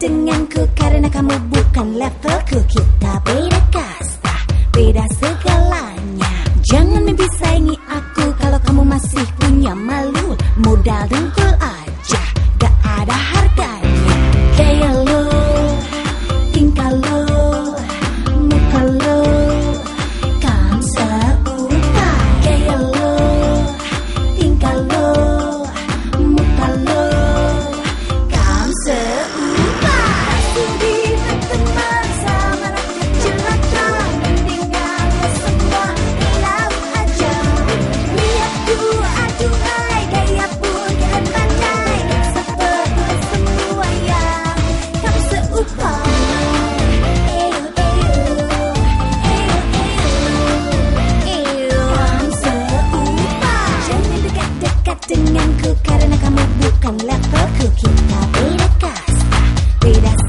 denganku karena kamu bukan levelku. Kita beda kasta, beda segalanya. Jangan mimpi saingi aku kalau kamu masih punya malu. Modal dengkul aja, gak ada harganya denganku Karena